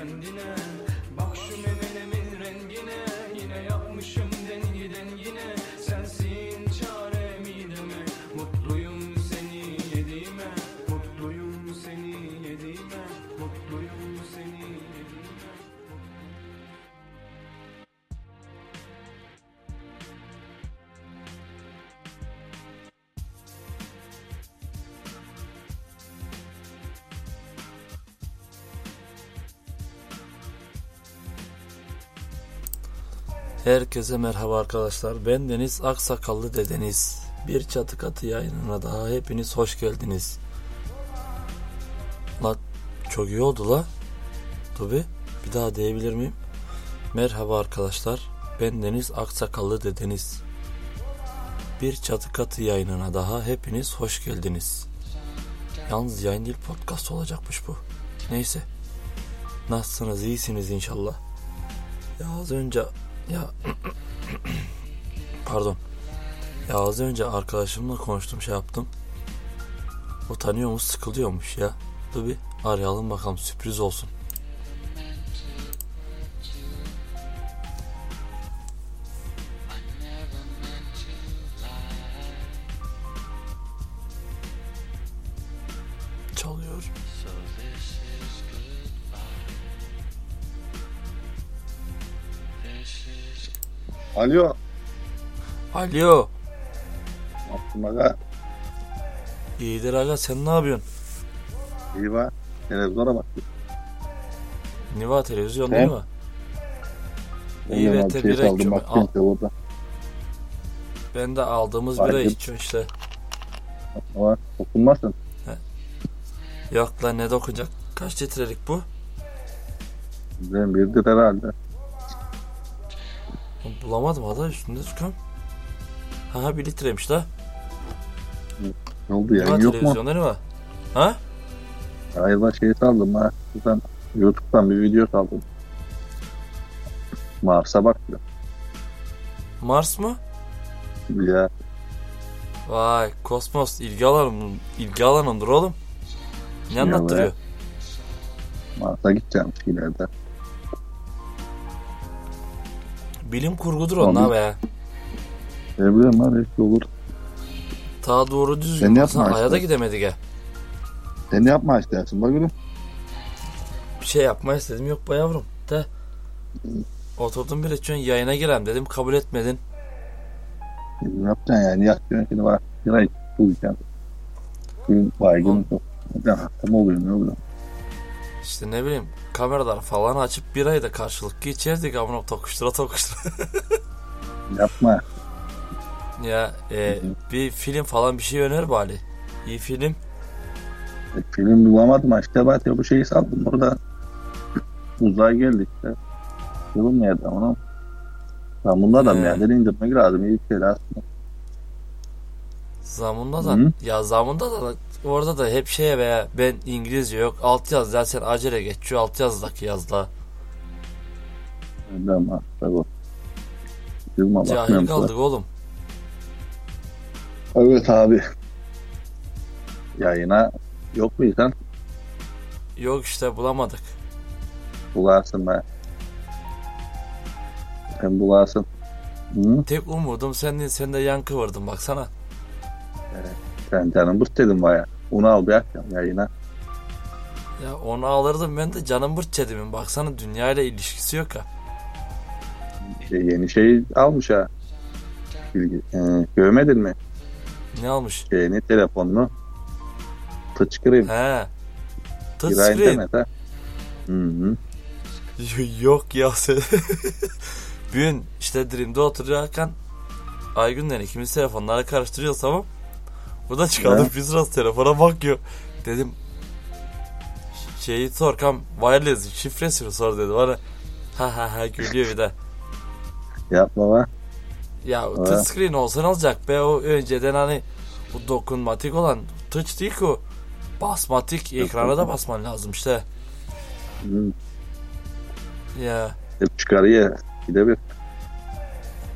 kendine Herkese merhaba arkadaşlar. Ben Deniz Aksakallı Dedeniz. Bir çatı katı yayınına daha hepiniz hoş geldiniz. La çok iyi oldu la. Tabi bir daha diyebilir miyim? Merhaba arkadaşlar. Ben Deniz Aksakallı Dedeniz. Bir çatı katı yayınına daha hepiniz hoş geldiniz. Yalnız yayın değil podcast olacakmış bu. Neyse. Nasılsınız? İyisiniz inşallah. Ya az önce ya pardon. Ya az önce arkadaşımla konuştum şey yaptım. Utanıyormuş sıkılıyormuş ya. Dur bir arayalım bakalım sürpriz olsun. Alo. Alo. Yaptım aga. İyidir aga sen ne yapıyorsun? İyi var. Televizyona bak. Niva televizyon değil mi? İyi bir şey. Baktım Al. ki orada. Ben de aldığımız Fark bira içiyorum işte. Ama dokunmasın. Yok lan ne dokunacak? Kaç litrelik bu? Ben birdir herhalde. Bulamadım hada üstünde çıkıyorum. Ha bir litreymiş la. Ne oldu ya? Niva Yok mu? mı? Ha? Hayır ben şey saldım ha. Buradan YouTube'dan bir video saldım. Mars'a bak diyor. Mars mı? Ya Vay kosmos ilgi alanım ilgi alanımdır oğlum. Ne Ya anlattırıyor? be. Mars'a gideceğim ileride. Bilim kurgudur onlar Tamam. be. Ne bileyim lan belki olur. Ta doğru Sen düzgün yapma baksana aya da işte. gidemedik ya. Sen ne yapma istersin bak gülüm. Bir şey yapma istedim yok be yavrum. De. Oturdum bir için yayına girem dedim kabul etmedin. Ne yapacaksın yani? Yapacaksın şimdi bak. Yine uyuyacaksın. Suyun baygın yok. Ne hasta mı oluyor ne oluyor? İşte ne bileyim kameralar falan açıp birayı da karşılıklı içerdik amına tokuştura tokuştura. Yapma. ya e, bir film falan bir şey öner bari. İyi film. E, film bulamadım işte bak ya bu şeyi saldım burada. Uzay geldi işte. Yılın nerede ama. Ben bunda da yerleri indirmek lazım. İyi bir şey aslında. Zamında da Hı. ya zamında da orada da hep şeye veya ben İngilizce yok alt yaz dersen acele geçiyor alt yazdaki yazla. Ama tabii. Yılma Cahil kaldık oğlum. Evet abi. Yayına yok mu sen? Yok işte bulamadık. Bularsın be. Sen bularsın. Hı? Tek umudum senin sen de yankı vurdun baksana. Sen canım bırt dedin baya. Onu al bir akşam yayına. Ya onu alırdım ben de canım bırt çedimin baksana dünya ile ilişkisi yok ha. Şey, yeni şey almış ha. Bilgi. Ee, görmedin mi? Ne almış? Şeyini telefonunu. Touchscreen. He. Touchscreen. internet ha. Hı hı. Yok ya sen. bir gün işte Dream'de otururken Aygün'le ikimiz telefonları karıştırıyoruz tamam. O da çıkardı bir sırası telefona bakıyor. Dedim şeyi sorkam wireless şifresini sor dedi bana. Ha ha ha gülüyor bir de. Yapma be. Ya Ha. touch screen olsa ne olacak be o önceden hani bu dokunmatik olan touch değil ki o. Basmatik ekrana da basman lazım işte. Hı. Ya Hep de bir.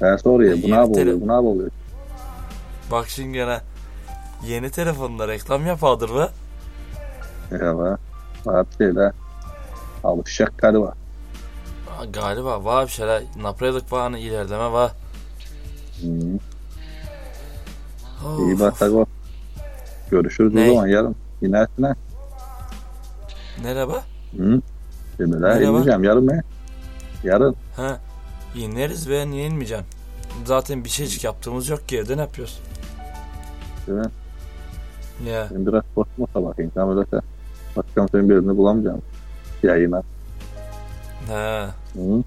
Ben soruyor. Bu ne oluyor? Bu ne oluyor? bak şimdi gene yeni telefonla reklam yapadır. Ya be. Saat şeyde. Alışacak galiba. Ha, Galiba var bir şeyler napredik var hani ilerleme var. Hı. Of, İyi bak o. Görüşürüz Ne? o zaman yarın. İnersine. Merhaba. Hı. Şimdi de Merhaba. ineceğim yarın mı? Yarın. Ha ineriz be niye inmeyeceksin? Zaten bir şeycik yaptığımız yok ki evde ne yapıyoruz? Değil mi? Ya Ben biraz kosmosa bakayım. Tam öyleyse. Bakalım senin birini bulamayacağım. Yayına. ha Hı.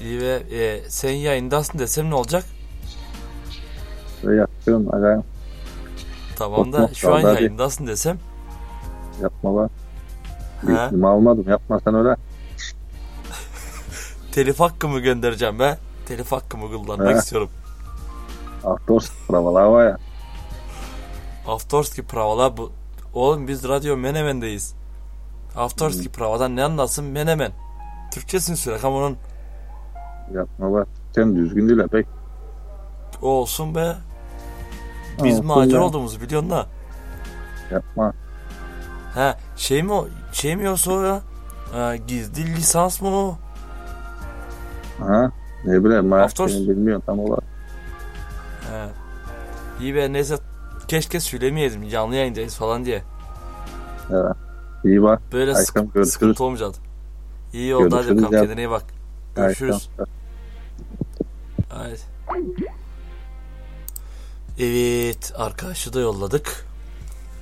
iyi ve e, sen yayındasın desem ne olacak? Ve yapıyorum. Agayım. Tamam da şu an vallahi. yayındasın desem. Yapma. Ha İsmimi almadım. Yapma sen öyle. telif hakkımı göndereceğim be. Telif hakkımı kullanmak Ha. istiyorum. Aktor sıravala var ya. Aftorski Prava'la bu. Oğlum biz radyo Menemen'deyiz. Aftorski Prava'dan ne anlasın Menemen. Türkçesini söyle ama onun Yapma bak. Sen düzgün değil pek. olsun be. Biz Olsun macera ya. olduğumuzu biliyorsun da. Yapma. Ha şey mi o? Şey mi yoksa o ya? Ha, gizli lisans mı o? Aha. Ne bileyim. Ben bilmiyorum tam olarak. Ha. İyi be neyse keşke söylemeyeydim canlı yayındayız falan diye. Evet. İyi bak. Böyle Aykan, sıkı- görüşürüz. sıkıntı olmayacaktı. İyi oldu hadi Görüşürüz ya. kendine iyi bak. Görüşürüz. Haydi. Evet arkadaşı da yolladık.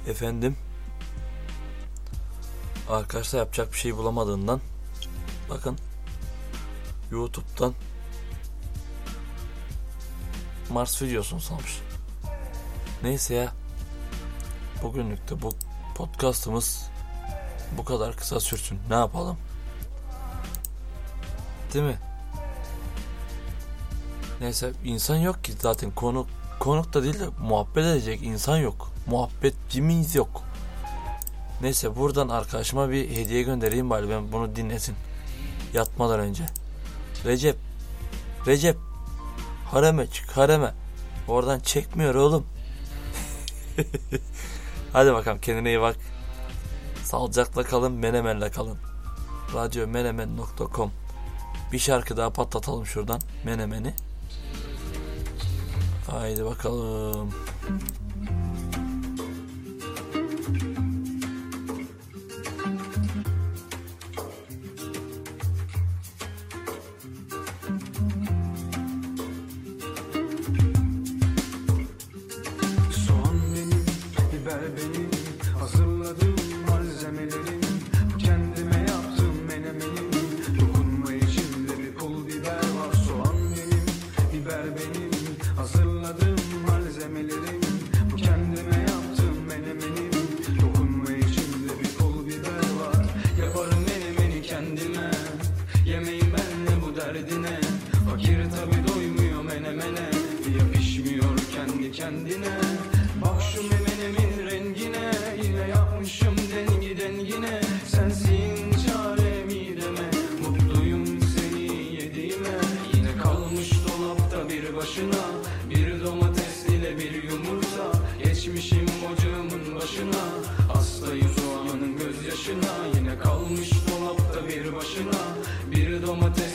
Efendim. Arkadaşlar yapacak bir şey bulamadığından bakın YouTube'dan Mars videosunu salmış. Neyse ya. Bugünlük de bu podcastımız bu kadar kısa sürsün. Ne yapalım? Değil mi? Neyse insan yok ki zaten konuk konuk da değil de muhabbet edecek insan yok. Muhabbetcimiz yok. Neyse buradan arkadaşıma bir hediye göndereyim bari ben bunu dinlesin. Yatmadan önce. Recep. Recep. Hareme çık hareme. Oradan çekmiyor oğlum. Hadi bakalım kendine iyi bak. Sağlıcakla kalın, menemenle kalın. Radyomenemen.com Bir şarkı daha patlatalım şuradan. Menemeni. Haydi bakalım. ছাড়বেন başına. Bir domates